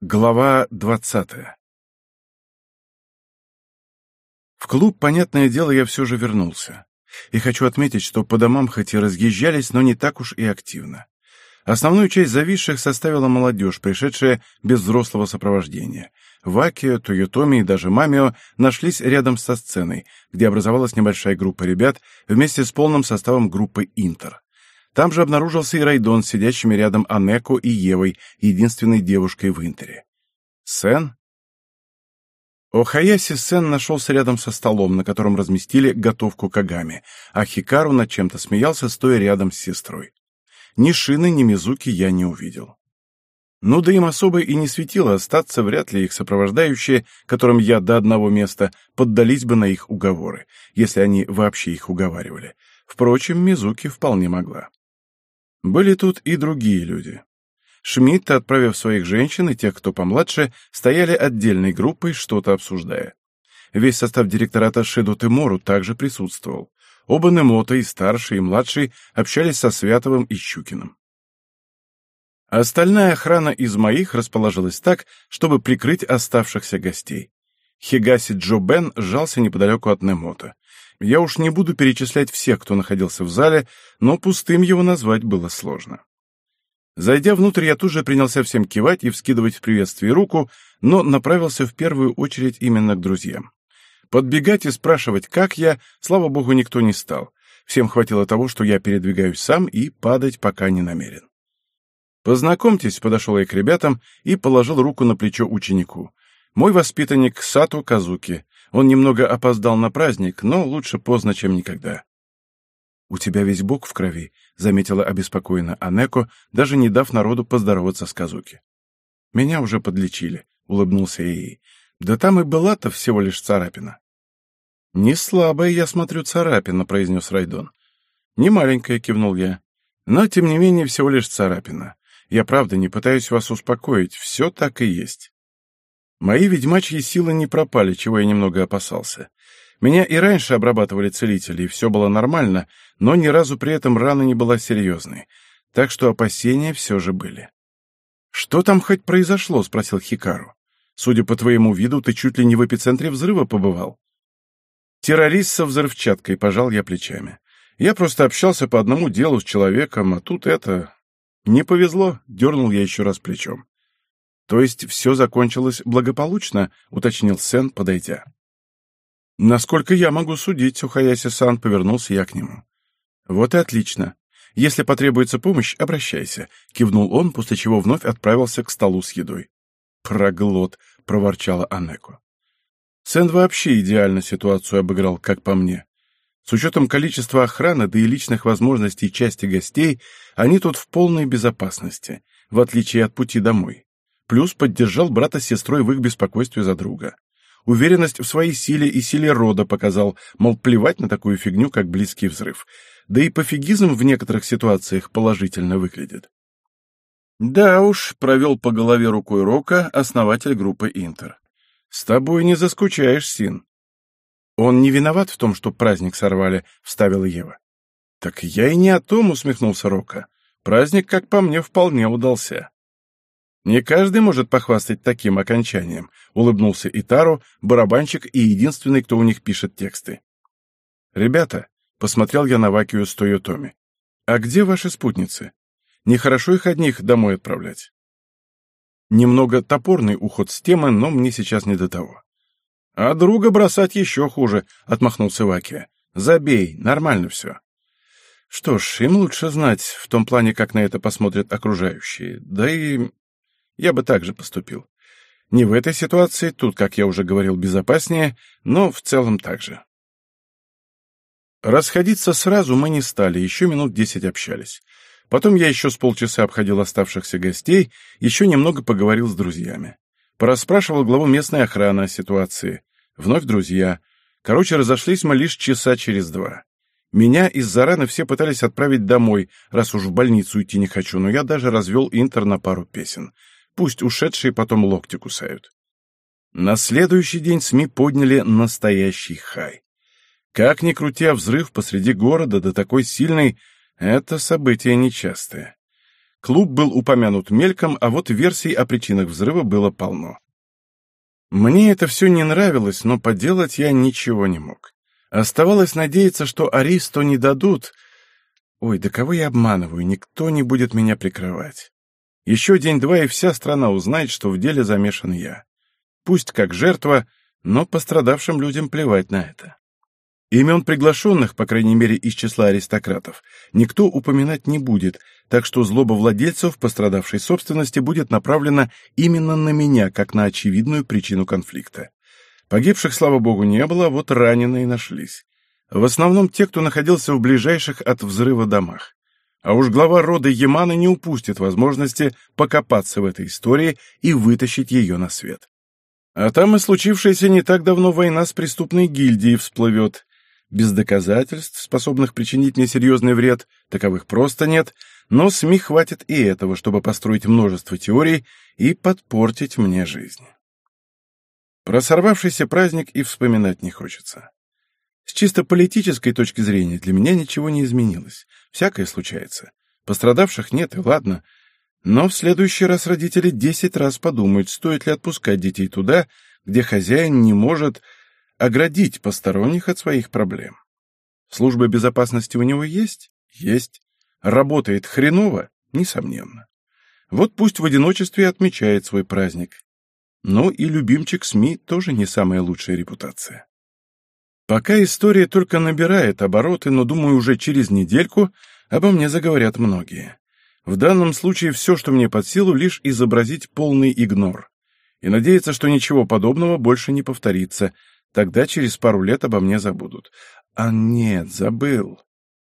Глава двадцатая В клуб, понятное дело, я все же вернулся. И хочу отметить, что по домам хоть и разъезжались, но не так уж и активно. Основную часть зависших составила молодежь, пришедшая без взрослого сопровождения. Вакио, Тойотоми и даже Мамио нашлись рядом со сценой, где образовалась небольшая группа ребят вместе с полным составом группы «Интер». Там же обнаружился и Райдон с сидящими рядом Анеко и Евой, единственной девушкой в Интере. Сен? Охаяси Сен нашелся рядом со столом, на котором разместили готовку Кагами, а Хикару над чем-то смеялся, стоя рядом с сестрой. Ни Шины, ни Мизуки я не увидел. Ну да им особо и не светило остаться, вряд ли их сопровождающие, которым я до одного места, поддались бы на их уговоры, если они вообще их уговаривали. Впрочем, Мизуки вполне могла. Были тут и другие люди. Шмидт, отправив своих женщин и тех, кто помладше, стояли отдельной группой, что-то обсуждая. Весь состав директората Шиду Тимору также присутствовал. Оба Немото, и старший, и младший, общались со Святовым и Щукиным. Остальная охрана из моих расположилась так, чтобы прикрыть оставшихся гостей. Хигаси Джо Бен сжался неподалеку от Немото. Я уж не буду перечислять всех, кто находился в зале, но пустым его назвать было сложно. Зайдя внутрь, я тут же принялся всем кивать и вскидывать в приветствии руку, но направился в первую очередь именно к друзьям. Подбегать и спрашивать, как я, слава богу, никто не стал. Всем хватило того, что я передвигаюсь сам и падать пока не намерен. «Познакомьтесь», — подошел я к ребятам и положил руку на плечо ученику. «Мой воспитанник Сато Казуки. Он немного опоздал на праздник, но лучше поздно, чем никогда». «У тебя весь бок в крови», — заметила обеспокоенно Анеко, даже не дав народу поздороваться с Казуки. «Меня уже подлечили», — улыбнулся ей. Да там и была-то всего лишь царапина. «Не слабая, я смотрю, царапина», — произнес Райдон. «Не маленькая», — кивнул я. «Но, тем не менее, всего лишь царапина. Я, правда, не пытаюсь вас успокоить, все так и есть». Мои ведьмачьи силы не пропали, чего я немного опасался. Меня и раньше обрабатывали целители, и все было нормально, но ни разу при этом рана не была серьезной, так что опасения все же были. «Что там хоть произошло?» — спросил Хикару. Судя по твоему виду, ты чуть ли не в эпицентре взрыва побывал. Террорист со взрывчаткой, пожал я плечами. Я просто общался по одному делу с человеком, а тут это... Не повезло, дернул я еще раз плечом. То есть все закончилось благополучно, уточнил Сен, подойдя. Насколько я могу судить, Сухаяси-сан, повернулся я к нему. Вот и отлично. Если потребуется помощь, обращайся, кивнул он, после чего вновь отправился к столу с едой. «Проглот!» — проворчала Анеко. Сэн вообще идеально ситуацию обыграл, как по мне. С учетом количества охраны, да и личных возможностей части гостей, они тут в полной безопасности, в отличие от пути домой. Плюс поддержал брата с сестрой в их беспокойстве за друга. Уверенность в своей силе и силе рода показал, мол, плевать на такую фигню, как близкий взрыв. Да и пофигизм в некоторых ситуациях положительно выглядит. Да уж, провел по голове рукой Рока основатель группы Интер. С тобой не заскучаешь, Син. Он не виноват в том, что праздник сорвали, вставила Ева. Так я и не о том, усмехнулся Рока. Праздник, как по мне, вполне удался. Не каждый может похвастать таким окончанием, улыбнулся Итаро, барабанщик и единственный, кто у них пишет тексты. Ребята, посмотрел я на Вакию с Тойотоми. А где ваши спутницы? Нехорошо их одних домой отправлять. Немного топорный уход с темы, но мне сейчас не до того. А друга бросать еще хуже, отмахнулся Вакия. Забей, нормально все. Что ж, им лучше знать в том плане, как на это посмотрят окружающие. Да и я бы так же поступил. Не в этой ситуации, тут, как я уже говорил, безопаснее, но в целом так же. Расходиться сразу мы не стали, еще минут десять общались. Потом я еще с полчаса обходил оставшихся гостей, еще немного поговорил с друзьями. Порасспрашивал главу местной охраны о ситуации. Вновь друзья. Короче, разошлись мы лишь часа через два. Меня из-за раны все пытались отправить домой, раз уж в больницу идти не хочу, но я даже развел интер на пару песен. Пусть ушедшие потом локти кусают. На следующий день СМИ подняли настоящий хай. Как ни крути, а взрыв посреди города, да такой сильный, это событие нечастое. Клуб был упомянут мельком, а вот версий о причинах взрыва было полно. Мне это все не нравилось, но поделать я ничего не мог. Оставалось надеяться, что Аристо не дадут. Ой, да кого я обманываю, никто не будет меня прикрывать. Еще день-два, и вся страна узнает, что в деле замешан я. Пусть как жертва, но пострадавшим людям плевать на это. Имен приглашенных, по крайней мере из числа аристократов, никто упоминать не будет, так что злоба владельцев пострадавшей собственности будет направлена именно на меня, как на очевидную причину конфликта. Погибших, слава богу, не было, вот раненые нашлись. В основном те, кто находился в ближайших от взрыва домах. А уж глава рода Ямана не упустит возможности покопаться в этой истории и вытащить ее на свет. А там и случившаяся не так давно война с преступной гильдией всплывет, без доказательств, способных причинить мне серьезный вред, таковых просто нет, но СМИ хватит и этого, чтобы построить множество теорий и подпортить мне жизнь. Про сорвавшийся праздник и вспоминать не хочется. С чисто политической точки зрения для меня ничего не изменилось. Всякое случается. Пострадавших нет, и ладно. Но в следующий раз родители десять раз подумают, стоит ли отпускать детей туда, где хозяин не может оградить посторонних от своих проблем. Служба безопасности у него есть? Есть. Работает хреново? Несомненно. Вот пусть в одиночестве отмечает свой праздник. Но и любимчик СМИ тоже не самая лучшая репутация. Пока история только набирает обороты, но, думаю, уже через недельку обо мне заговорят многие. В данном случае все, что мне под силу, лишь изобразить полный игнор. И надеяться, что ничего подобного больше не повторится, Тогда через пару лет обо мне забудут. А нет, забыл.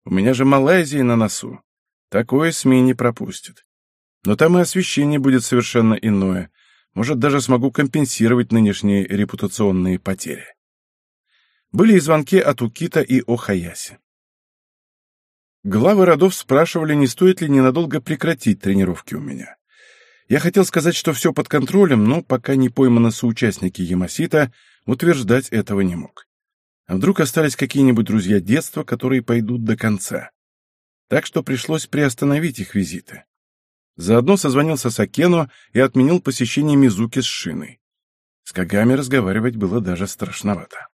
У меня же Малайзия на носу. Такое СМИ не пропустит. Но там и освещение будет совершенно иное. Может, даже смогу компенсировать нынешние репутационные потери. Были и звонки от Укита и Охаяси. Главы родов спрашивали, не стоит ли ненадолго прекратить тренировки у меня. Я хотел сказать, что все под контролем, но пока не пойманы соучастники Ямасита, утверждать этого не мог. А вдруг остались какие-нибудь друзья детства, которые пойдут до конца? Так что пришлось приостановить их визиты. Заодно созвонился с Акену и отменил посещение Мизуки с Шиной. С Кагами разговаривать было даже страшновато.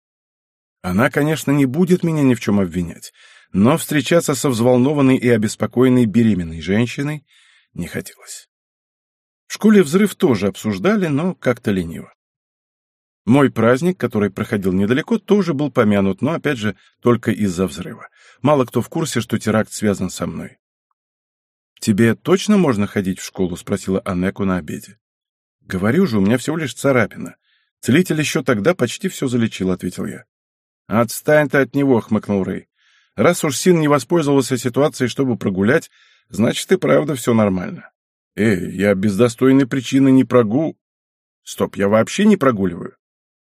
Она, конечно, не будет меня ни в чем обвинять, но встречаться со взволнованной и обеспокоенной беременной женщиной не хотелось. В школе взрыв тоже обсуждали, но как-то лениво. Мой праздник, который проходил недалеко, тоже был помянут, но, опять же, только из-за взрыва. Мало кто в курсе, что теракт связан со мной. «Тебе точно можно ходить в школу?» — спросила Анеку на обеде. «Говорю же, у меня всего лишь царапина. Целитель еще тогда почти все залечил», — ответил я. «Отстань ты от него», — хмыкнул Рэй. «Раз уж Син не воспользовался ситуацией, чтобы прогулять, значит и правда все нормально». «Эй, я без достойной причины не прогу...» «Стоп, я вообще не прогуливаю?»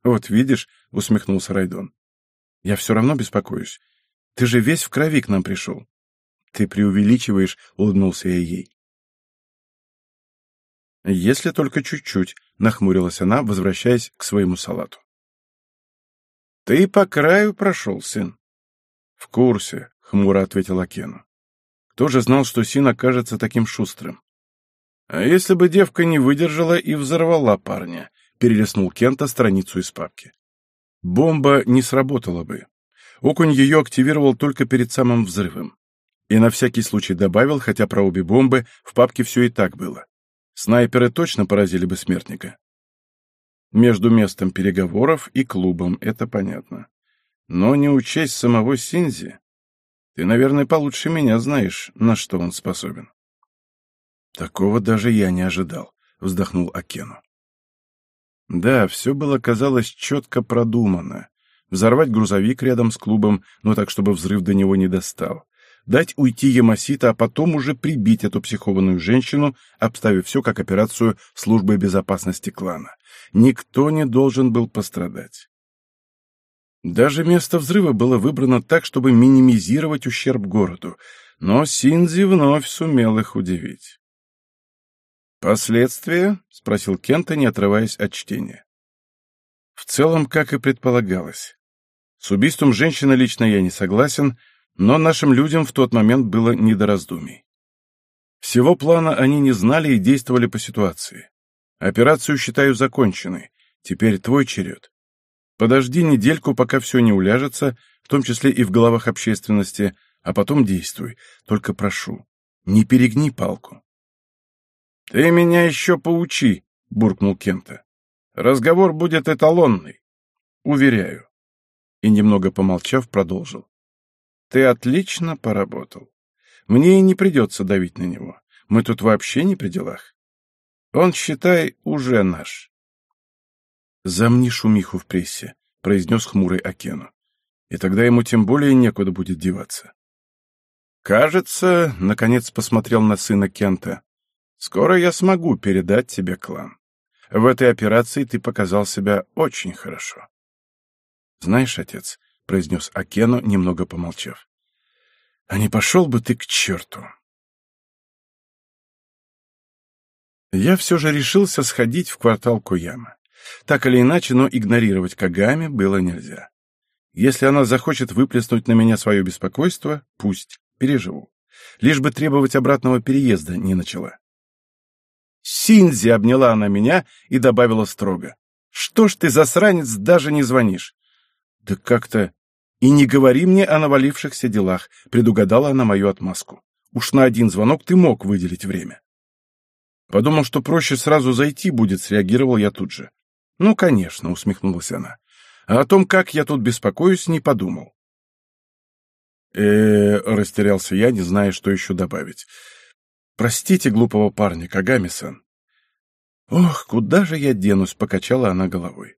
«Вот видишь», — усмехнулся Райдон. «Я все равно беспокоюсь. Ты же весь в крови к нам пришел». «Ты преувеличиваешь», — улыбнулся я ей. «Если только чуть-чуть», — нахмурилась она, возвращаясь к своему салату. «Ты по краю прошел, сын». «В курсе», — хмуро ответил Акену. «Кто же знал, что Син окажется таким шустрым?» «А если бы девка не выдержала и взорвала парня?» перелистнул Кента страницу из папки. Бомба не сработала бы. Окунь ее активировал только перед самым взрывом. И на всякий случай добавил, хотя про обе бомбы в папке все и так было. Снайперы точно поразили бы смертника. Между местом переговоров и клубом, это понятно. Но не учесть самого Синзи. Ты, наверное, получше меня знаешь, на что он способен. Такого даже я не ожидал, вздохнул Акену. Да, все было, казалось, четко продумано. Взорвать грузовик рядом с клубом, но так, чтобы взрыв до него не достал. Дать уйти Ямасита, а потом уже прибить эту психованную женщину, обставив все как операцию службы безопасности клана. Никто не должен был пострадать. Даже место взрыва было выбрано так, чтобы минимизировать ущерб городу, но Синзи вновь сумел их удивить. «Последствия?» — спросил Кента, не отрываясь от чтения. В целом, как и предполагалось. С убийством женщины лично я не согласен, но нашим людям в тот момент было не до раздумий. Всего плана они не знали и действовали по ситуации. Операцию считаю законченной. Теперь твой черед. Подожди недельку, пока все не уляжется, в том числе и в головах общественности, а потом действуй. Только прошу, не перегни палку. — Ты меня еще поучи, — буркнул Кента. — Разговор будет эталонный. Уверяю. И, немного помолчав, продолжил. — Ты отлично поработал. Мне и не придется давить на него. Мы тут вообще не при делах. Он, считай, уже наш. «Замни шумиху в прессе», — произнес хмурый Акену. «И тогда ему тем более некуда будет деваться». «Кажется, — наконец посмотрел на сына Кента, — скоро я смогу передать тебе клан. В этой операции ты показал себя очень хорошо». «Знаешь, отец, — произнес Акену, немного помолчав, — а не пошел бы ты к черту». Я все же решился сходить в квартал Куяма. Так или иначе, но игнорировать Кагами было нельзя. Если она захочет выплеснуть на меня свое беспокойство, пусть, переживу. Лишь бы требовать обратного переезда не начала. Синзи обняла она меня и добавила строго. «Что ж ты, засранец, даже не звонишь?» «Да как-то...» «И не говори мне о навалившихся делах», — предугадала она мою отмазку. «Уж на один звонок ты мог выделить время». Подумал, что проще сразу зайти будет, среагировал я тут же. «Ну, конечно», — усмехнулась она. «А о том, как я тут беспокоюсь, не подумал». э растерялся я, не зная, что еще добавить. «Простите глупого парня, Кагами-сан». «Ох, куда же я денусь?» — покачала она головой.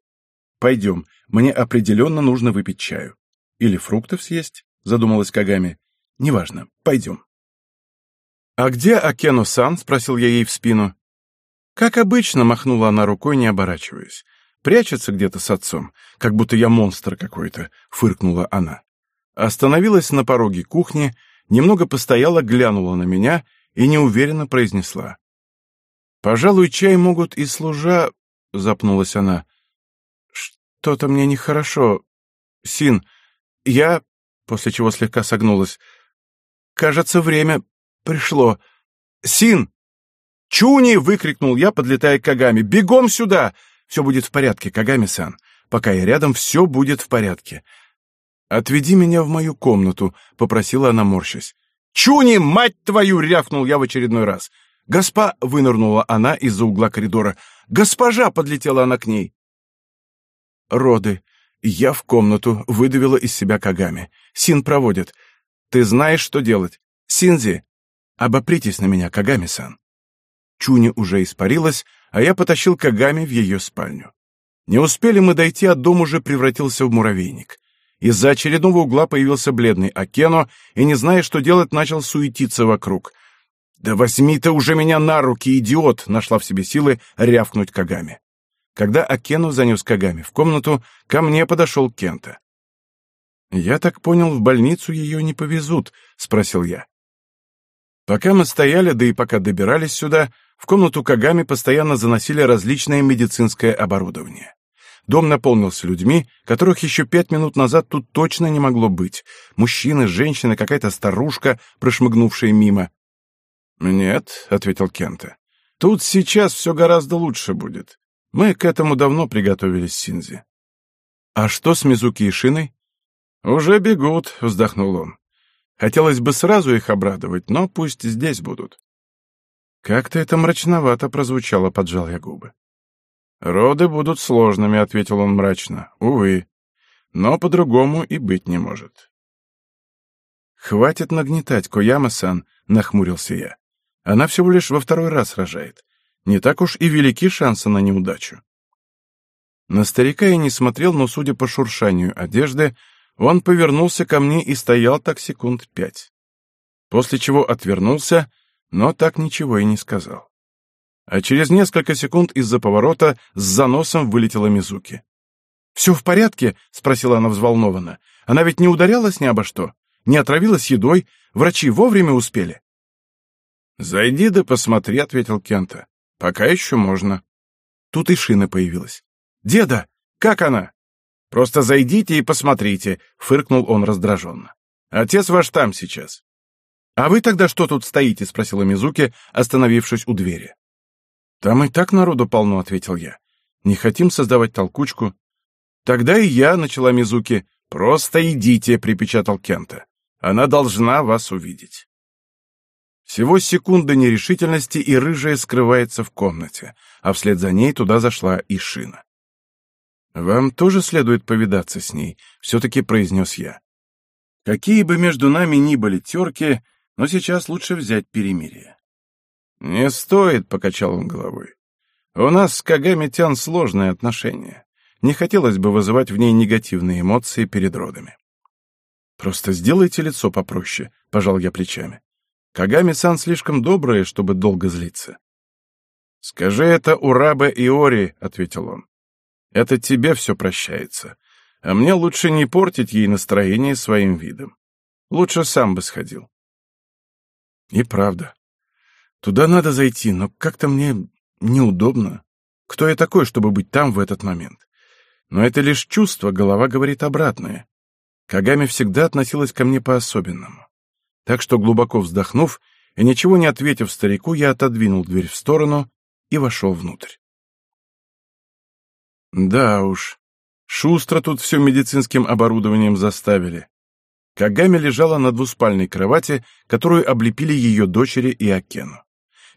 «Пойдем, мне определенно нужно выпить чаю. Или фруктов съесть?» — задумалась Кагами. «Неважно, пойдем». «А где Акену-сан?» — спросил я ей в спину. Как обычно, махнула она рукой, не оборачиваясь. Прячется где-то с отцом, как будто я монстр какой-то, фыркнула она. Остановилась на пороге кухни, немного постояла, глянула на меня и неуверенно произнесла. «Пожалуй, чай могут и служа...» — запнулась она. «Что-то мне нехорошо. Син, я...» После чего слегка согнулась. «Кажется, время пришло. Син!» «Чуни!» — выкрикнул я, подлетая к Кагами. «Бегом сюда! Все будет в порядке, Кагами-сан. Пока я рядом, все будет в порядке. «Отведи меня в мою комнату», — попросила она, морщась. «Чуни, мать твою!» — рявкнул я в очередной раз. «Госпа!» — вынырнула она из-за угла коридора. «Госпожа!» — подлетела она к ней. «Роды. Я в комнату», — выдавила из себя Кагами. «Син проводит. Ты знаешь, что делать. Синзи, обопритесь на меня, Кагами-сан». Чуни уже испарилась, а я потащил Кагами в ее спальню. Не успели мы дойти, а дом уже превратился в муравейник. Из-за очередного угла появился бледный Акено и, не зная, что делать, начал суетиться вокруг. «Да возьми ты уже меня на руки, идиот!» — нашла в себе силы рявкнуть Кагами. Когда Акену занес Кагами в комнату, ко мне подошел Кента. «Я так понял, в больницу ее не повезут?» — спросил я. Пока мы стояли, да и пока добирались сюда, в комнату Кагами постоянно заносили различное медицинское оборудование. Дом наполнился людьми, которых еще пять минут назад тут точно не могло быть. Мужчины, женщины, какая-то старушка, прошмыгнувшая мимо. «Нет», — ответил Кента, — «тут сейчас все гораздо лучше будет. Мы к этому давно приготовились, Синзи». «А что с Мизуки и Шиной?» «Уже бегут», — вздохнул он. Хотелось бы сразу их обрадовать, но пусть здесь будут. Как-то это мрачновато прозвучало, поджал я губы. «Роды будут сложными», — ответил он мрачно. «Увы. Но по-другому и быть не может». «Хватит нагнетать, Кояма-сан», — нахмурился я. «Она всего лишь во второй раз рожает. Не так уж и велики шансы на неудачу». На старика я не смотрел, но, судя по шуршанию одежды, он повернулся ко мне и стоял так секунд пять. После чего отвернулся, но так ничего и не сказал. А через несколько секунд из-за поворота с заносом вылетела Мизуки. «Все в порядке?» — спросила она взволнованно. «Она ведь не ударялась ни обо что? Не отравилась едой? Врачи вовремя успели?» «Зайди да посмотри», — ответил Кента. «Пока еще можно». Тут и шина появилась. «Деда, как она?» Просто зайдите и посмотрите», — фыркнул он раздраженно. «Отец ваш там сейчас». «А вы тогда что тут стоите?» — спросила Мизуки, остановившись у двери. «Там и так народу полно», — ответил я. «Не хотим создавать толкучку». «Тогда и я», — начала Мизуки. «Просто идите», — припечатал Кента. «Она должна вас увидеть». Всего секунда нерешительности, и рыжая скрывается в комнате, а вслед за ней туда зашла и шина. «Вам тоже следует повидаться с ней», — все-таки произнес я. «Какие бы между нами ни были терки, но сейчас лучше взять перемирие». «Не стоит», — покачал он головой. «У нас с Кагами-тян сложные отношения. Не хотелось бы вызывать в ней негативные эмоции перед родами». «Просто сделайте лицо попроще», — пожал я плечами. Кагами-сан слишком добрая, чтобы долго злиться. «Скажи это Урабе Иори», — ответил он. «Это тебе все прощается, а мне лучше не портить ей настроение своим видом. Лучше сам бы сходил». И правда. Туда надо зайти, но как-то мне неудобно. Кто я такой, чтобы быть там в этот момент? Но это лишь чувство, голова говорит обратное. Кагами всегда относилась ко мне по-особенному. Так что, глубоко вздохнув и ничего не ответив старику, я отодвинул дверь в сторону и вошел внутрь. Да уж, шустро тут все медицинским оборудованием заставили. Кагами лежала на двуспальной кровати, которую облепили ее дочери и Акену.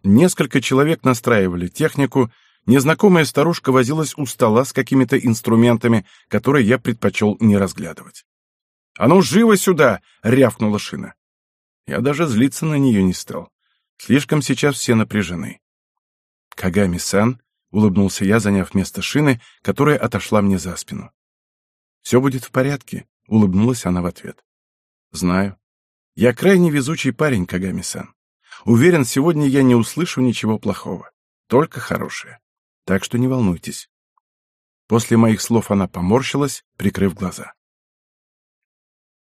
Несколько человек настраивали технику, незнакомая старушка возилась у стола с какими-то инструментами, которые я предпочел не разглядывать. «А ну, живо сюда!» — рявкнула шина. Я даже злиться на нее не стал. Слишком сейчас все напряжены. «Кагами-сан», — улыбнулся я, заняв место шины, которая отошла мне за спину. «Все будет в порядке», — улыбнулась она в ответ. «Знаю. Я крайне везучий парень, Кагами-сан. Уверен, сегодня я не услышу ничего плохого. Только хорошее. Так что не волнуйтесь». После моих слов она поморщилась, прикрыв глаза.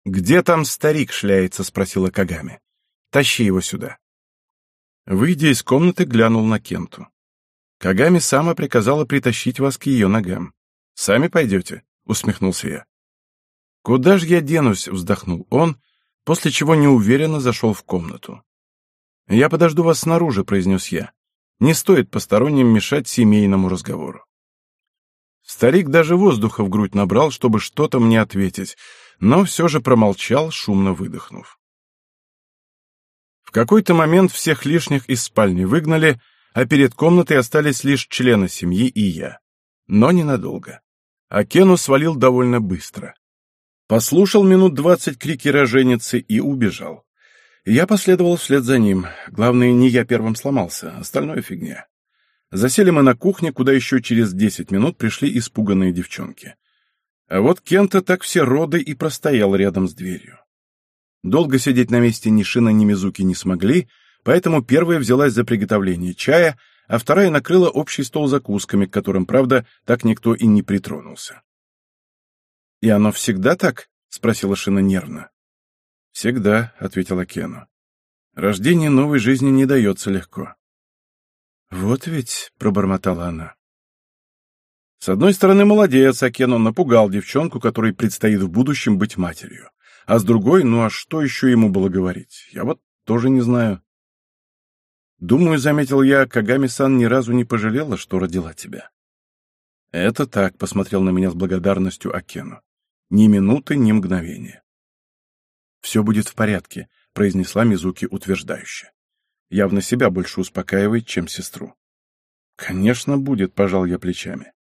«Где там старик шляется?» — спросила Кагами. «Тащи его сюда». Выйдя из комнаты, глянул на Кенту. Кагами сама приказала притащить вас к ее ногам. «Сами пойдете?» — усмехнулся я. «Куда же я денусь?» — вздохнул он, после чего неуверенно зашел в комнату. «Я подожду вас снаружи», — произнес я. «Не стоит посторонним мешать семейному разговору». Старик даже воздуха в грудь набрал, чтобы что-то мне ответить, но все же промолчал, шумно выдохнув. В какой-то момент всех лишних из спальни выгнали, а перед комнатой остались лишь члены семьи и я. Но ненадолго. А Кену свалил довольно быстро. Послушал минут двадцать крики роженицы и убежал. Я последовал вслед за ним. Главное, не я первым сломался, остальное фигня. Засели мы на кухне, куда еще через десять минут пришли испуганные девчонки. А вот Кента так все роды и простоял рядом с дверью. Долго сидеть на месте ни Шина, ни Мизуки не смогли, поэтому первая взялась за приготовление чая, а вторая накрыла общий стол закусками, к которым, правда, так никто и не притронулся. «И оно всегда так?» — спросила Шина нервно. «Всегда», — ответила Кену. «Рождение новой жизни не дается легко». «Вот ведь», — пробормотала она. С одной стороны, молодец, Акену напугал девчонку, которой предстоит в будущем быть матерью. А с другой, ну а что еще ему было говорить? Я вот тоже не знаю. Думаю, заметил я, Кагами-сан ни разу не пожалела, что родила тебя. Это так, посмотрел на меня с благодарностью Акену. Ни минуты, ни мгновения. Все будет в порядке, произнесла Мизуки утверждающе. Явно себя больше успокаивает, чем сестру. Конечно, будет, пожал я плечами.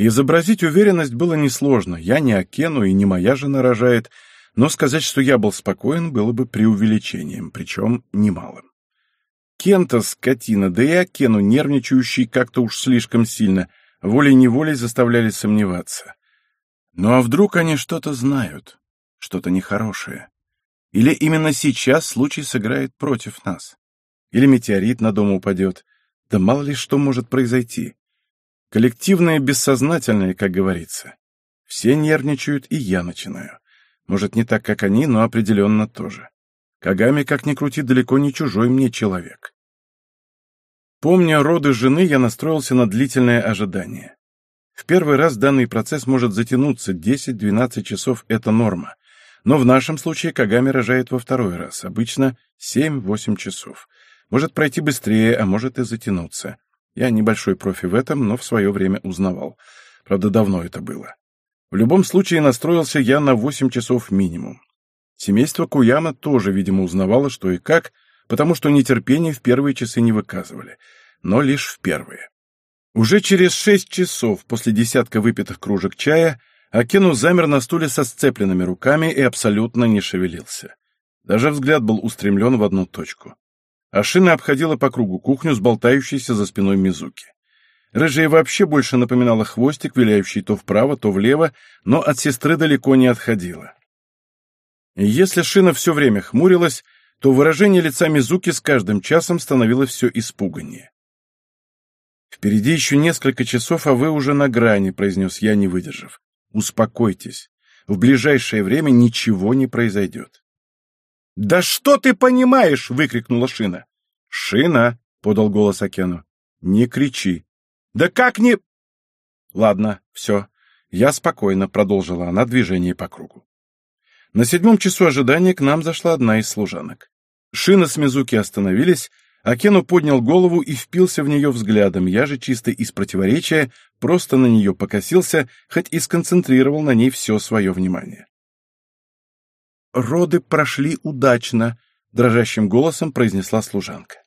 Изобразить уверенность было несложно. Я не Акену и не моя жена рожает, но сказать, что я был спокоен, было бы преувеличением, причем немалым. Кента, скотина, да и Акену, нервничающий как-то уж слишком сильно, волей-неволей заставляли сомневаться. Ну а вдруг они что-то знают, что-то нехорошее? Или именно сейчас случай сыграет против нас? Или метеорит на дом упадет? Да мало ли что может произойти. Коллективное бессознательное, как говорится. Все нервничают, и я начинаю. Может, не так, как они, но определенно тоже. Кагами, как ни крути, далеко не чужой мне человек. Помня роды жены, я настроился на длительное ожидание. В первый раз данный процесс может затянуться, 10-12 часов — это норма. Но в нашем случае Кагами рожает во второй раз, обычно Семь-восемь часов. Может пройти быстрее, а может и затянуться. Я небольшой профи в этом, но в свое время узнавал. Правда, давно это было. В любом случае настроился я на восемь часов минимум. Семейство Куяма тоже, видимо, узнавало, что и как, потому что нетерпение в первые часы не выказывали, но лишь в первые. Уже через шесть часов после десятка выпитых кружек чая Акену замер на стуле со сцепленными руками и абсолютно не шевелился. Даже взгляд был устремлен в одну точку. Ашина обходила по кругу кухню с болтающейся за спиной Мизуки. Рыжая вообще больше напоминала хвостик, виляющий то вправо, то влево, но от сестры далеко не отходила. если Шина все время хмурилась, то выражение лица Мизуки с каждым часом становилось все испуганнее. «Впереди еще несколько часов, а вы уже на грани», — произнес я, не выдержав. «Успокойтесь. В ближайшее время ничего не произойдет». «Да что ты понимаешь?» — выкрикнула Шина. «Шина!» — подал голос Акену. «Не кричи». «Да как не...» «Ладно, все. Я спокойно», — продолжила она движение по кругу. На седьмом часу ожидания к нам зашла одна из служанок. Шина с Мизуки остановились, Акену поднял голову и впился в нее взглядом, я же чисто из противоречия просто на нее покосился, хоть и сконцентрировал на ней все свое внимание. «Роды прошли удачно», — дрожащим голосом произнесла служанка.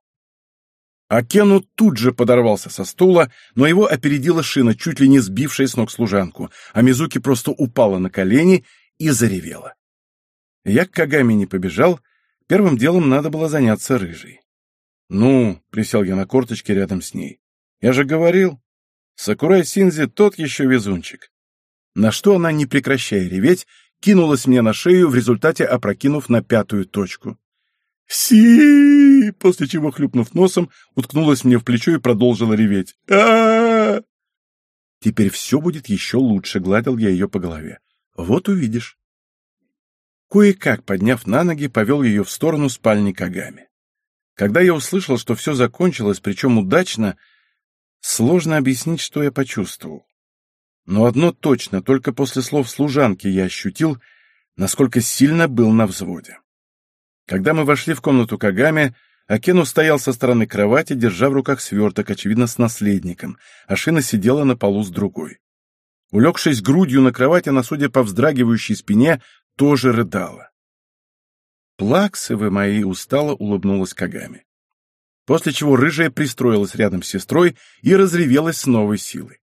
Акену тут же подорвался со стула, но его опередила шина, чуть ли не сбившая с ног служанку, а Мизуки просто упала на колени и заревела. Я к Кагами не побежал, первым делом надо было заняться рыжей. «Ну», — присел я на корточке рядом с ней, — «я же говорил, Сакурай Синзи тот еще везунчик». На что она, не прекращая реветь, кинулась мне на шею, в результате опрокинув на пятую точку. «Си!» После чего, хлюпнув носом, уткнулась мне в плечо и продолжила реветь. а «Теперь все будет еще лучше», — гладил я ее по голове. «Вот увидишь». Кое-как, подняв на ноги, повел ее в сторону спальни Кагами. Когда я услышал, что все закончилось, причем удачно, сложно объяснить, что я почувствовал. Но одно точно, только после слов служанки я ощутил, насколько сильно был на взводе. Когда мы вошли в комнату Кагами, Акену стоял со стороны кровати, держа в руках сверток, очевидно, с наследником, а Шина сидела на полу с другой. Улегшись грудью на кровать, она, судя по вздрагивающей спине, тоже рыдала. «Плаксы вы мои!» — устало улыбнулась Кагами. После чего рыжая пристроилась рядом с сестрой и разревелась с новой силой.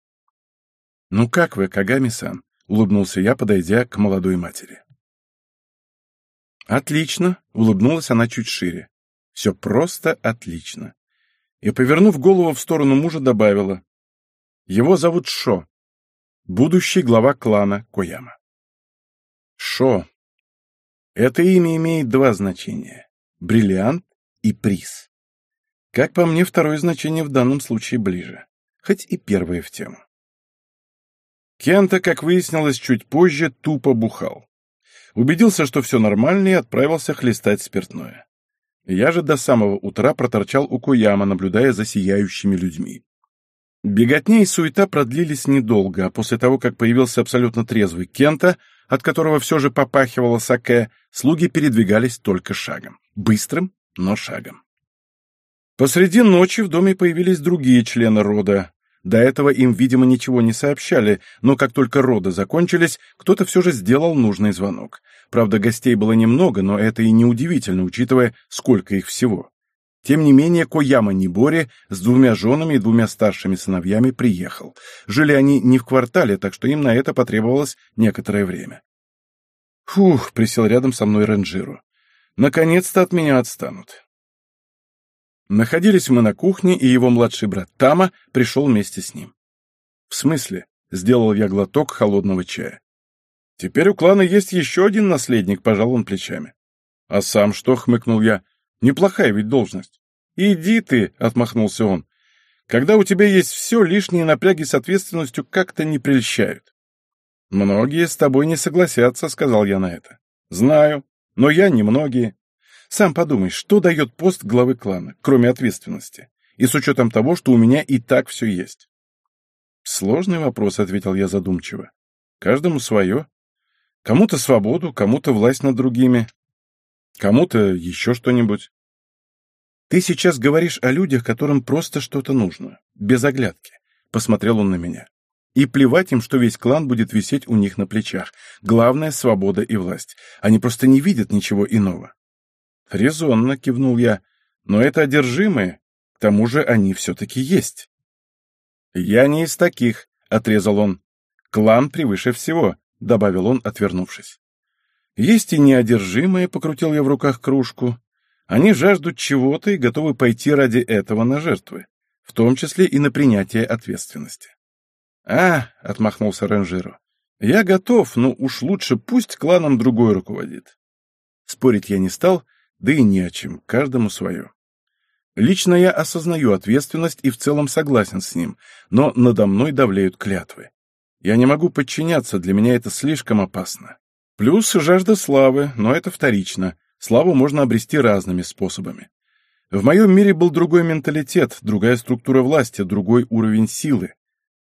«Ну как вы, Кагами-сан?» — улыбнулся я, подойдя к молодой матери. «Отлично!» — улыбнулась она чуть шире. «Все просто отлично!» И, повернув голову в сторону мужа, добавила. «Его зовут Шо, будущий глава клана Кояма». Шо это имя имеет два значения — бриллиант и приз. Как по мне, второе значение в данном случае ближе, хоть и первое в тему. Кента, как выяснилось чуть позже, тупо бухал. Убедился, что все нормально, и отправился хлестать спиртное. Я же до самого утра проторчал у Куяма, наблюдая за сияющими людьми. Беготня и суета продлились недолго, а после того, как появился абсолютно трезвый Кента, от которого все же попахивало саке, слуги передвигались только шагом. Быстрым, но шагом. Посреди ночи в доме появились другие члены рода. До этого им, видимо, ничего не сообщали, но как только роды закончились, кто-то все же сделал нужный звонок. Правда, гостей было немного, но это и неудивительно, учитывая, сколько их всего. Тем не менее, Кояма Нибори с двумя женами и двумя старшими сыновьями приехал. Жили они не в квартале, так что им на это потребовалось некоторое время. Фух, присел рядом со мной Ранжиру. Наконец-то от меня отстанут. Находились мы на кухне, и его младший брат Тама пришел вместе с ним. В смысле? Сделал я глоток холодного чая. Теперь у клана есть еще один наследник, пожал он плечами. А сам что, хмыкнул я. Неплохая ведь должность. «Иди ты!» — отмахнулся он. «Когда у тебя есть все, лишние напряги с ответственностью как-то не прельщают». «Многие с тобой не согласятся», — сказал я на это. «Знаю, но я не многие. Сам подумай, что дает пост главы клана, кроме ответственности, и с учетом того, что у меня и так все есть?» «Сложный вопрос», — ответил я задумчиво. «Каждому свое. Кому-то свободу, кому-то власть над другими, кому-то еще что-нибудь. Ты сейчас говоришь о людях, которым просто что-то нужно, без оглядки. Посмотрел он на меня. И плевать им, что весь клан будет висеть у них на плечах. Главное — свобода и власть. Они просто не видят ничего иного. Резонно, кивнул я. Но это одержимые. К тому же они все-таки есть. Я не из таких, — отрезал он. Клан превыше всего, — добавил он, отвернувшись. Есть и неодержимые, — покрутил я в руках кружку. Они жаждут чего-то и готовы пойти ради этого на жертвы, в том числе и на принятие ответственности. «А», — отмахнулся Ранжиро, — «я готов, но уж лучше пусть кланом другой руководит». Спорить я не стал, да и не о чем, каждому свое. Лично я осознаю ответственность и в целом согласен с ним, но надо мной давляют клятвы. Я не могу подчиняться, для меня это слишком опасно. Плюс жажда славы, но это вторично. Славу можно обрести разными способами. В моем мире был другой менталитет, другая структура власти, другой уровень силы.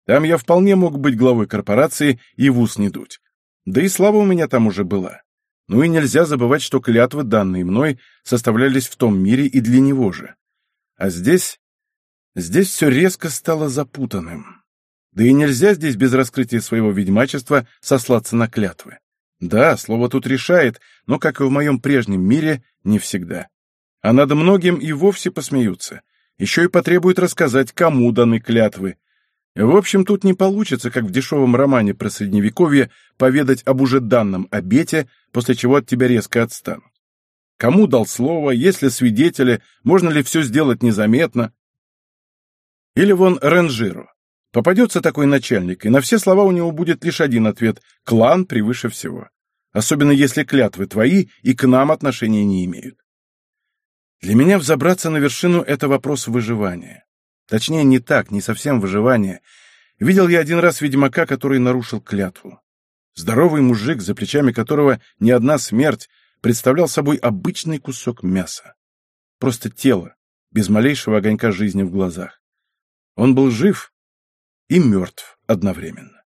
Там я вполне мог быть главой корпорации и в ус не дуть. Да и слава у меня там уже была. Ну и нельзя забывать, что клятвы, данные мной, составлялись в том мире и для него же. А здесь... Здесь все резко стало запутанным. Да и нельзя здесь без раскрытия своего ведьмачества сослаться на клятвы. Да, слово тут решает, но, как и в моем прежнем мире, не всегда. А над многим и вовсе посмеются. Еще и потребуют рассказать, кому даны клятвы. В общем, тут не получится, как в дешевом романе про Средневековье, поведать об уже данном обете, после чего от тебя резко отстанут. Кому дал слово, есть ли свидетели, можно ли все сделать незаметно? Или вон Ренжиру. Попадется такой начальник, и на все слова у него будет лишь один ответ – клан превыше всего. Особенно если клятвы твои и к нам отношения не имеют. Для меня взобраться на вершину – это вопрос выживания. Точнее, не так, не совсем выживания. Видел я один раз ведьмака, который нарушил клятву. Здоровый мужик, за плечами которого ни одна смерть, представлял собой обычный кусок мяса. Просто тело, без малейшего огонька жизни в глазах. Он был жив, и мертв одновременно.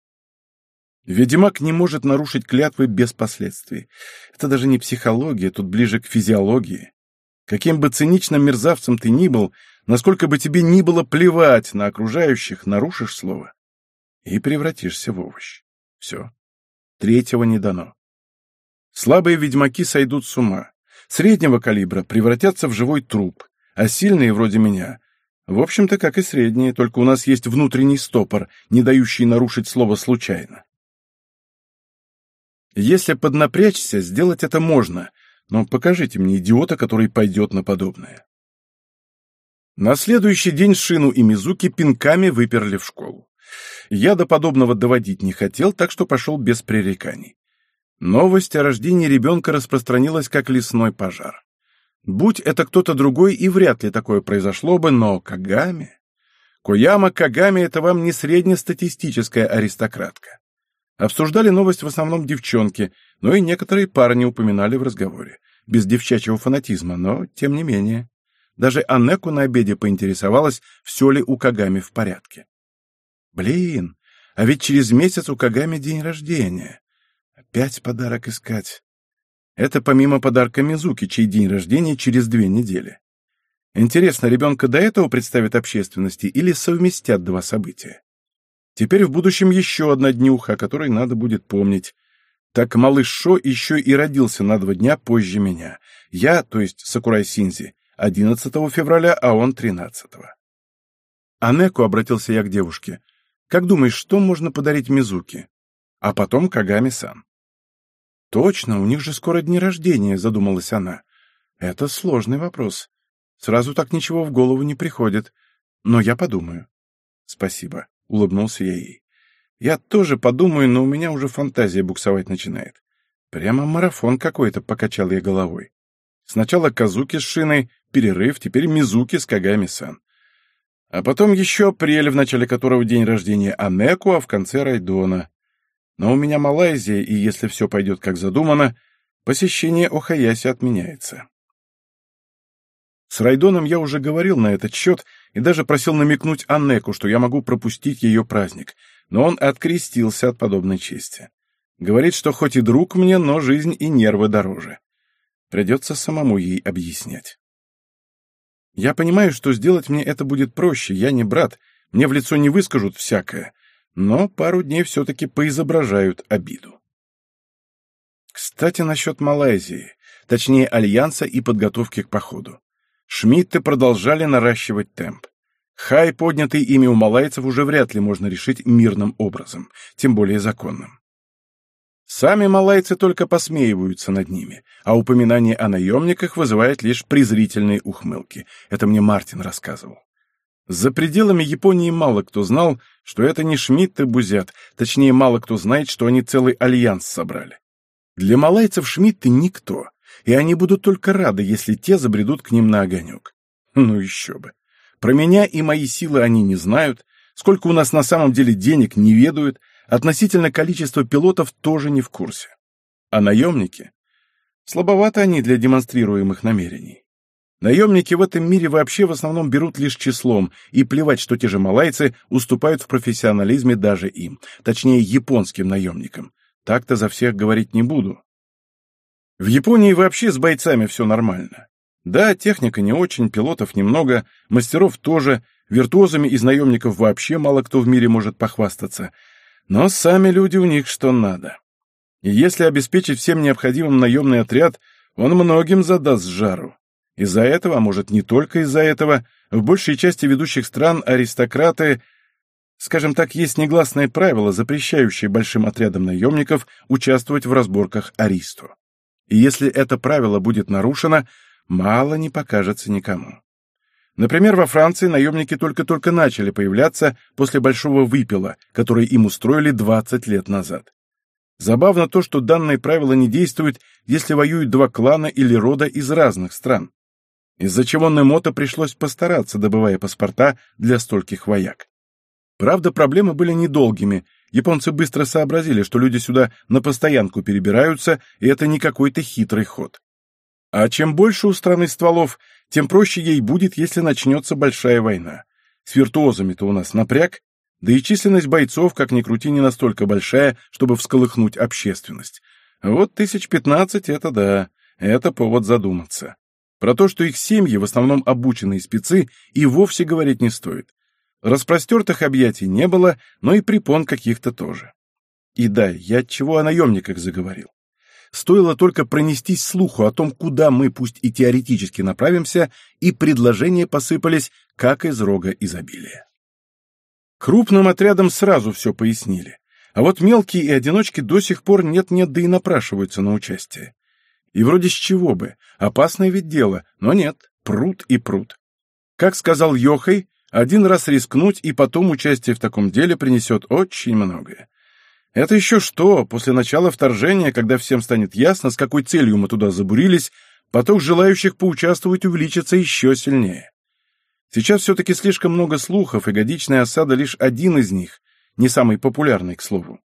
Ведьмак не может нарушить клятвы без последствий. Это даже не психология, тут ближе к физиологии. Каким бы циничным мерзавцем ты ни был, насколько бы тебе ни было плевать на окружающих, нарушишь слово и превратишься в овощ. Все. Третьего не дано. Слабые ведьмаки сойдут с ума. Среднего калибра превратятся в живой труп, а сильные, вроде меня, в общем-то, как и средние, только у нас есть внутренний стопор, не дающий нарушить слово случайно. Если поднапрячься, сделать это можно, но покажите мне идиота, который пойдет на подобное. На следующий день Шину и Мизуки пинками выперли в школу. Я до подобного доводить не хотел, так что пошел без пререканий. Новость о рождении ребенка распространилась как лесной пожар. Будь это кто-то другой, и вряд ли такое произошло бы, но Кагами... Кояма Кагами — это вам не среднестатистическая аристократка. Обсуждали новость в основном девчонки, но и некоторые парни упоминали в разговоре. Без девчачьего фанатизма, но тем не менее. Даже Анеку на обеде поинтересовалась, все ли у Кагами в порядке. Блин, а ведь через месяц у Кагами день рождения. Опять подарок искать. Это помимо подарка Мизуки, чей день рождения через две недели. Интересно, ребенка до этого представят общественности или совместят два события? Теперь в будущем еще одна днюха, о которой надо будет помнить. Так малыш Шо еще и родился на два дня позже меня. Я, то есть Сакурай Синзи, 11 февраля, а он 13. Анеку обратился я к девушке. Как думаешь, что можно подарить Мизуки? А потом Кагами-сан. «Точно, у них же скоро дни рождения», — задумалась она. «Это сложный вопрос. Сразу так ничего в голову не приходит. Но я подумаю». «Спасибо», — улыбнулся я ей. «Я тоже подумаю, но у меня уже фантазия буксовать начинает. Прямо марафон какой-то», — покачал я головой. Сначала Казуки с шиной, перерыв, теперь Мизуки с Кагами-сан. А потом еще апрель, в начале которого день рождения Анеку, а в конце Райдона. Но у меня Малайзия, и если все пойдет как задумано, посещение Охаяси отменяется. С Райдоном я уже говорил на этот счет и даже просил намекнуть Аннеку, что я могу пропустить ее праздник, но он открестился от подобной чести. Говорит, что хоть и друг мне, но жизнь и нервы дороже. Придется самому ей объяснять. Я понимаю, что сделать мне это будет проще, я не брат, мне в лицо не выскажут всякое, но пару дней все-таки поизображают обиду. Кстати, насчет Малайзии, точнее Альянса и подготовки к походу. Шмидты продолжали наращивать темп. Хай, поднятый ими у малайцев, уже вряд ли можно решить мирным образом, тем более законным. Сами малайцы только посмеиваются над ними, а упоминание о наемниках вызывает лишь презрительные ухмылки. Это мне Мартин рассказывал. За пределами Японии мало кто знал, что это не Шмидты бузят, точнее, мало кто знает, что они целый альянс собрали. Для малайцев Шмидты никто, и они будут только рады, если те забредут к ним на огонек. Ну еще бы. Про меня и мои силы они не знают, сколько у нас на самом деле денег не ведают, относительно количества пилотов тоже не в курсе. А наемники? Слабовато они для демонстрируемых намерений. Наемники в этом мире вообще в основном берут лишь числом, и плевать, что те же малайцы уступают в профессионализме даже им, точнее японским наемникам. Так-то за всех говорить не буду. В Японии вообще с бойцами все нормально. Да, техника не очень, пилотов немного, мастеров тоже, виртуозами из наемников вообще мало кто в мире может похвастаться. Но сами люди у них что надо. И если обеспечить всем необходимым наемный отряд, он многим задаст жару. Из-за этого, а может не только из-за этого, в большей части ведущих стран аристократы, скажем так, есть негласное правило, запрещающее большим отрядам наемников участвовать в разборках аристу. И если это правило будет нарушено, мало не покажется никому. Например, во Франции наемники только-только начали появляться после большого выпила, который им устроили 20 лет назад. Забавно то, что данное правило не действует, если воюют два клана или рода из разных стран, из-за чего Немото пришлось постараться, добывая паспорта для стольких вояк. Правда, проблемы были недолгими, Японцы быстро сообразили, что люди сюда на постоянку перебираются, и это не какой-то хитрый ход. А чем больше у страны стволов, тем проще ей будет, если начнется большая война. С виртуозами-то у нас напряг, да и численность бойцов, как ни крути, не настолько большая, чтобы всколыхнуть общественность. Вот тысяч пятнадцать — это да, это повод задуматься. Про то, что их семьи в основном обученные спецы, и вовсе говорить не стоит. Распростертых объятий не было, но и препон каких-то тоже. И да, я чего о наемниках заговорил. Стоило только пронестись слуху о том, куда мы, пусть и теоретически, направимся, и предложения посыпались, как из рога изобилия. Крупным отрядам сразу все пояснили, а вот мелкие и одиночки до сих пор нет-нет, да и напрашиваются на участие. И вроде с чего бы, опасное ведь дело, но нет, пруд и пруд. Как сказал Йохай, один раз рискнуть и потом участие в таком деле принесет очень многое. Это еще что, после начала вторжения, когда всем станет ясно, с какой целью мы туда забурились, поток желающих поучаствовать увеличится еще сильнее. Сейчас все-таки слишком много слухов, и годичная осада лишь один из них, не самый популярный, к слову.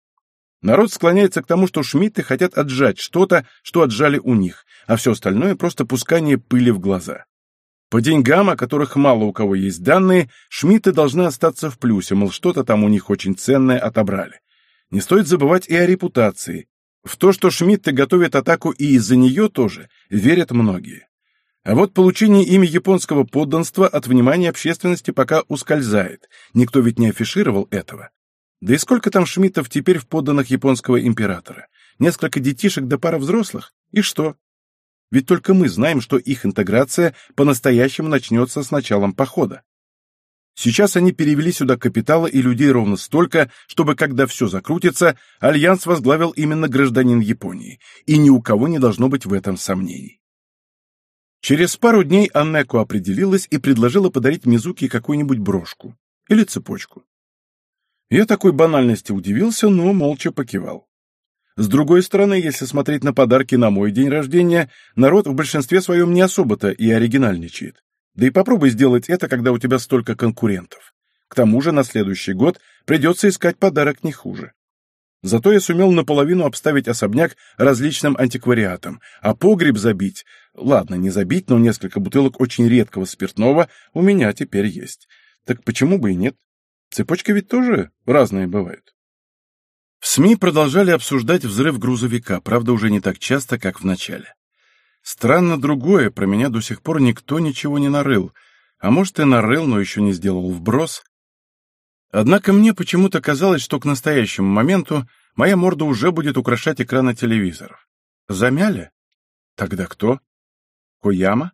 Народ склоняется к тому, что шмидты хотят отжать что-то, что отжали у них, а все остальное просто пускание пыли в глаза. По деньгам, о которых мало у кого есть данные, Шмидты должны остаться в плюсе, мол, что-то там у них очень ценное отобрали. Не стоит забывать и о репутации. В то, что Шмидты готовят атаку и из-за нее тоже, верят многие. А вот получение ими японского подданства от внимания общественности пока ускользает. Никто ведь не афишировал этого. Да и сколько там Шмидтов теперь в подданных японского императора? Несколько детишек да пара взрослых? И что? Ведь только мы знаем, что их интеграция по-настоящему начнется с началом похода. Сейчас они перевели сюда капитала и людей ровно столько, чтобы, когда все закрутится, Альянс возглавил именно гражданин Японии, и ни у кого не должно быть в этом сомнений. Через пару дней Аннеку определилась и предложила подарить Мизуки какую-нибудь брошку или цепочку. Я такой банальности удивился, но молча покивал. С другой стороны, если смотреть на подарки на мой день рождения, народ в большинстве своем не особо-то и оригинальничает. Да и попробуй сделать это, когда у тебя столько конкурентов. К тому же на следующий год придется искать подарок не хуже. Зато я сумел наполовину обставить особняк различным антиквариатом, а погреб забить, ладно, не забить, но несколько бутылок очень редкого спиртного у меня теперь есть. Так почему бы и нет? Цепочки ведь тоже разные бывают. В СМИ продолжали обсуждать взрыв грузовика, правда, уже не так часто, как в начале. Странно другое, про меня до сих пор никто ничего не нарыл. а может и нарыл, но еще не сделал вброс. Однако мне почему-то казалось, что к настоящему моменту моя морда уже будет украшать экраны телевизоров. Замяли? Тогда кто? Кояма?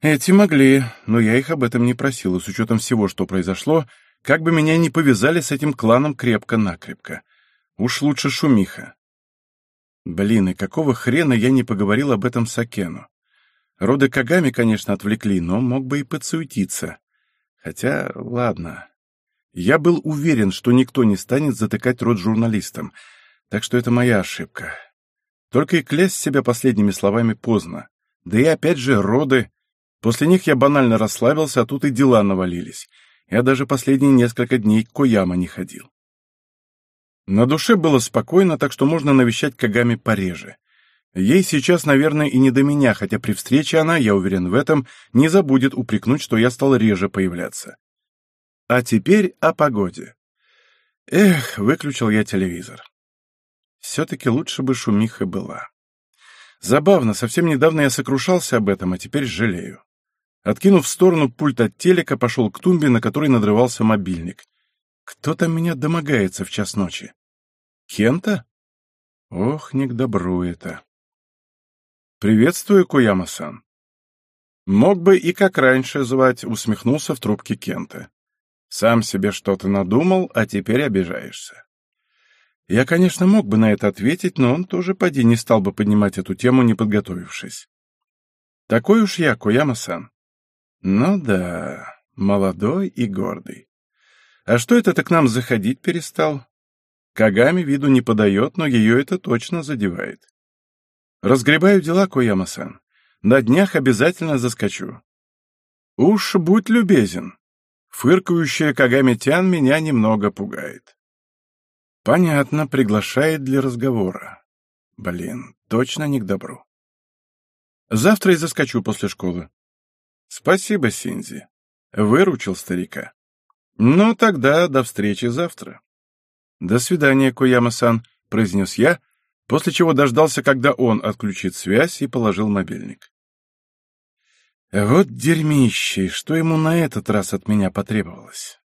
Эти могли, но я их об этом не просил, и с учетом всего, что произошло, как бы меня не повязали с этим кланом крепко-накрепко. Уж лучше шумиха. Блин, и какого хрена я не поговорил об этом с Акену? Роды Кагами, конечно, отвлекли, но мог бы и подсуетиться. Хотя, ладно. Я был уверен, что никто не станет затыкать рот журналистам, так что это моя ошибка. Только и клясть себя последними словами поздно. Да и опять же, роды. После них я банально расслабился, а тут и дела навалились. Я даже последние несколько дней к Кояма не ходил. На душе было спокойно, так что можно навещать Кагами пореже. Ей сейчас, наверное, и не до меня, хотя при встрече она, я уверен в этом, не забудет упрекнуть, что я стал реже появляться. А теперь о погоде. Эх, выключил я телевизор. Все-таки лучше бы шумиха была. Забавно, совсем недавно я сокрушался об этом, а теперь жалею. Откинув в сторону пульт от телека, пошел к тумбе, на которой надрывался мобильник. Кто там меня домогается в час ночи? Кента? Ох, не к добру это. «Приветствую, Куяма-сан». «Мог бы и как раньше звать», — усмехнулся в трубке Кента. «Сам себе что-то надумал, а теперь обижаешься». Я, конечно, мог бы на это ответить, но он тоже поди не стал бы поднимать эту тему, не подготовившись. Такой уж я, Куяма-сан. Ну да, молодой и гордый. А что это ты к нам заходить перестал? Кагами виду не подает, но ее это точно задевает. Разгребаю дела, Куяма-сан. На днях обязательно заскочу. Уж будь любезен. Фыркающая Кагами-тян меня немного пугает. Понятно, приглашает для разговора. Блин, точно не к добру. Завтра и заскочу после школы. Спасибо, Синзи. Выручил старика. Ну, тогда до встречи завтра. До свидания, Куяма-сан, произнес я, после чего дождался, когда он отключит связь и положил мобильник. Вот дерьмище, что ему на этот раз от меня потребовалось.